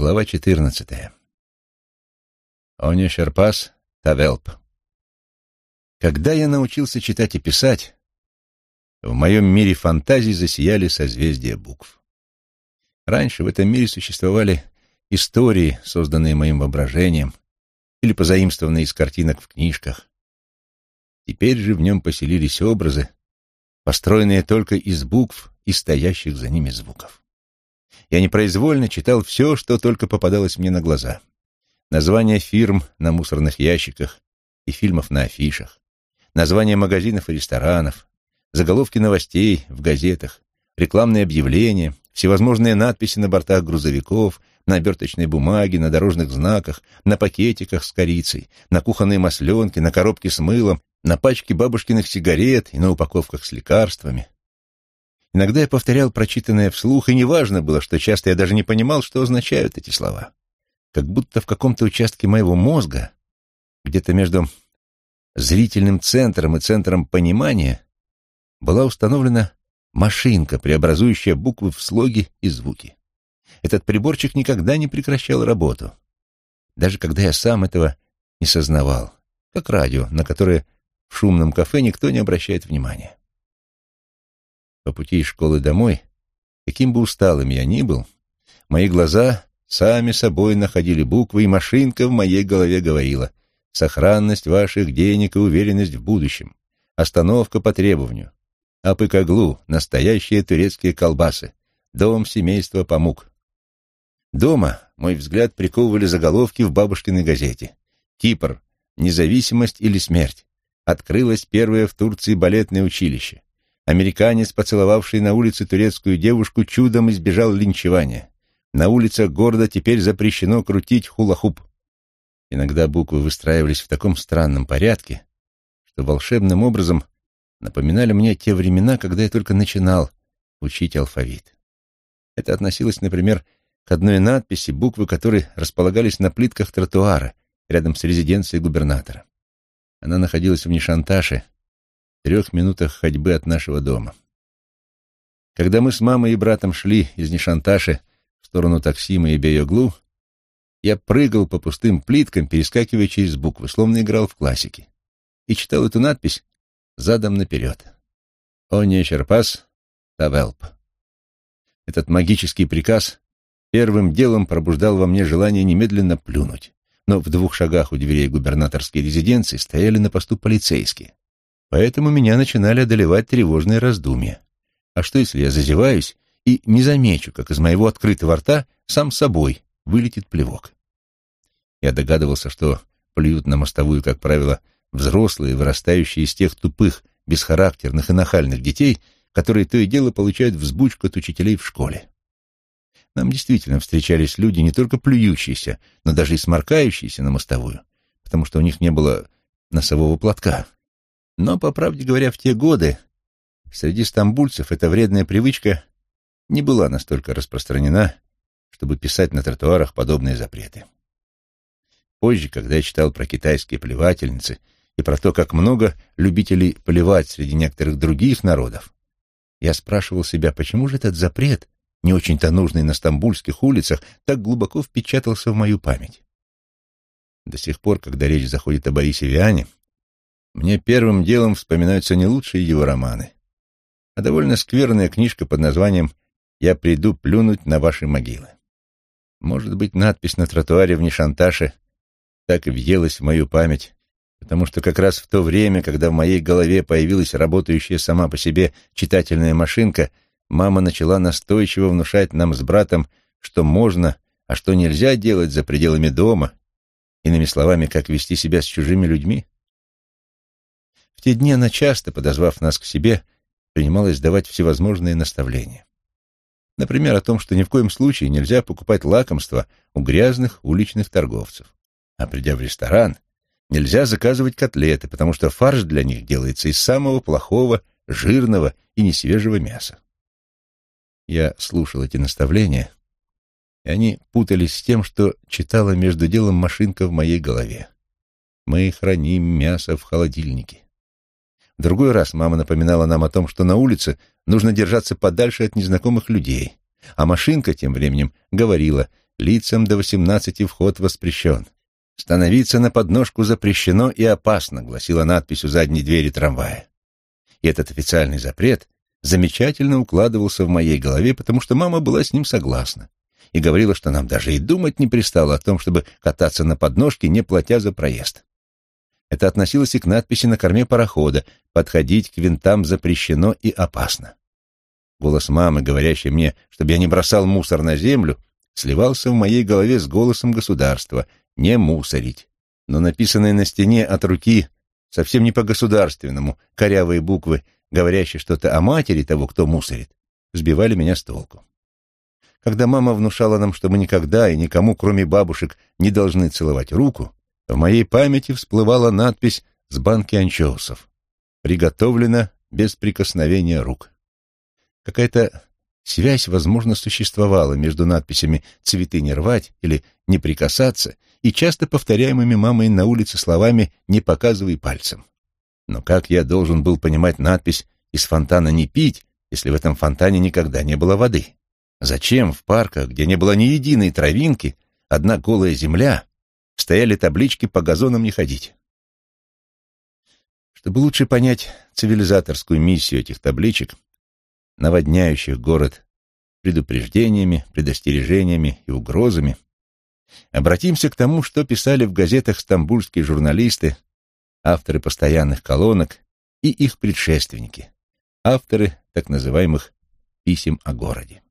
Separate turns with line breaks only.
Глава 14. Оня Шерпас Тавелп. Когда я научился читать и писать, в моем мире фантазий засияли созвездия букв. Раньше в этом мире существовали истории, созданные моим воображением или позаимствованные из картинок в книжках. Теперь же в нем поселились образы, построенные только из букв и стоящих за ними звуков я непроизвольно читал все, что только попадалось мне на глаза. Названия фирм на мусорных ящиках и фильмов на афишах, названия магазинов и ресторанов, заголовки новостей в газетах, рекламные объявления, всевозможные надписи на бортах грузовиков, на оберточной бумаге, на дорожных знаках, на пакетиках с корицей, на кухонной масленке, на коробке с мылом, на пачке бабушкиных сигарет и на упаковках с лекарствами. Иногда я повторял прочитанное вслух, и неважно было, что часто я даже не понимал, что означают эти слова. Как будто в каком-то участке моего мозга, где-то между зрительным центром и центром понимания, была установлена машинка, преобразующая буквы в слоги и звуки. Этот приборчик никогда не прекращал работу, даже когда я сам этого не сознавал, как радио, на которое в шумном кафе никто не обращает внимания. По пути из школы домой, каким бы усталым я ни был, мои глаза сами собой находили буквы, и машинка в моей голове говорила «Сохранность ваших денег и уверенность в будущем. Остановка по требованию. Апыкаглу, настоящие турецкие колбасы. Дом семейства Памук». Дома мой взгляд приковывали заголовки в бабушкиной газете. «Кипр. Независимость или смерть. Открылось первое в Турции балетное училище. Американец, поцеловавший на улице турецкую девушку, чудом избежал линчевания. На улицах города теперь запрещено крутить хулахуп. Иногда буквы выстраивались в таком странном порядке, что волшебным образом напоминали мне те времена, когда я только начинал учить алфавит. Это относилось, например, к одной надписи, буквы которой располагались на плитках тротуара рядом с резиденцией губернатора. Она находилась в Нишанташе, трех минутах ходьбы от нашего дома. Когда мы с мамой и братом шли из Нишанташи в сторону Таксима и Бейоглу, я прыгал по пустым плиткам, перескакивая через буквы, словно играл в классики, и читал эту надпись задом наперед. «Оне Черпас Тавелп». Этот магический приказ первым делом пробуждал во мне желание немедленно плюнуть, но в двух шагах у дверей губернаторской резиденции стояли на посту полицейские. Поэтому меня начинали одолевать тревожные раздумья. А что, если я зазеваюсь и не замечу, как из моего открытого рта сам собой вылетит плевок? Я догадывался, что плюют на мостовую, как правило, взрослые, вырастающие из тех тупых, бесхарактерных и нахальных детей, которые то и дело получают взбучку от учителей в школе. Нам действительно встречались люди, не только плюющиеся, но даже и сморкающиеся на мостовую, потому что у них не было носового платка. Но, по правде говоря, в те годы среди стамбульцев эта вредная привычка не была настолько распространена, чтобы писать на тротуарах подобные запреты. Позже, когда я читал про китайские плевательницы и про то, как много любителей плевать среди некоторых других народов, я спрашивал себя, почему же этот запрет, не очень-то нужный на стамбульских улицах, так глубоко впечатался в мою память. До сих пор, когда речь заходит о Борисе Виане, мне первым делом вспоминаются не лучшие его романы, а довольно скверная книжка под названием «Я приду плюнуть на ваши могилы». Может быть, надпись на тротуаре в Нишанташе так и въелась в мою память, потому что как раз в то время, когда в моей голове появилась работающая сама по себе читательная машинка, мама начала настойчиво внушать нам с братом, что можно, а что нельзя делать за пределами дома, иными словами, как вести себя с чужими людьми. В те дни она часто, подозвав нас к себе, принималась давать всевозможные наставления. Например, о том, что ни в коем случае нельзя покупать лакомства у грязных уличных торговцев. А придя в ресторан, нельзя заказывать котлеты, потому что фарш для них делается из самого плохого, жирного и несвежего мяса. Я слушал эти наставления, и они путались с тем, что читала между делом машинка в моей голове. Мы храним мясо в холодильнике. Другой раз мама напоминала нам о том, что на улице нужно держаться подальше от незнакомых людей, А машинка тем временем говорила, лицам до восемнадцати вход воспрещен. Становиться на подножку запрещено и опасно, гласила надпись у задней двери трамвая. И этот официальный запрет замечательно укладывался в моей голове, потому что мама была с ним согласна и говорила, что нам даже и думать не пристало о том, чтобы кататься на подножке, не платя за проезд. Это относилось и к надписи на корме парохода «Подходить к винтам запрещено и опасно». Голос мамы, говорящий мне, чтобы я не бросал мусор на землю, сливался в моей голове с голосом государства «не мусорить». Но написанные на стене от руки, совсем не по-государственному, корявые буквы, говорящие что-то о матери того, кто мусорит, сбивали меня с толку. Когда мама внушала нам, что мы никогда и никому, кроме бабушек, не должны целовать руку, в моей памяти всплывала надпись с банки анчоусов. «Приготовлено без прикосновения рук». Какая-то связь, возможно, существовала между надписями «цветы не рвать» или «не прикасаться» и часто повторяемыми мамой на улице словами «не показывай пальцем». Но как я должен был понимать надпись «из фонтана не пить», если в этом фонтане никогда не было воды? Зачем в парках, где не было ни единой травинки, одна голая земля, стояли таблички «по газонам не ходить»? Чтобы лучше понять цивилизаторскую миссию этих табличек, наводняющих город предупреждениями, предостережениями и угрозами, обратимся к тому, что писали в газетах стамбульские журналисты, авторы постоянных колонок и их предшественники, авторы так называемых «писем о городе».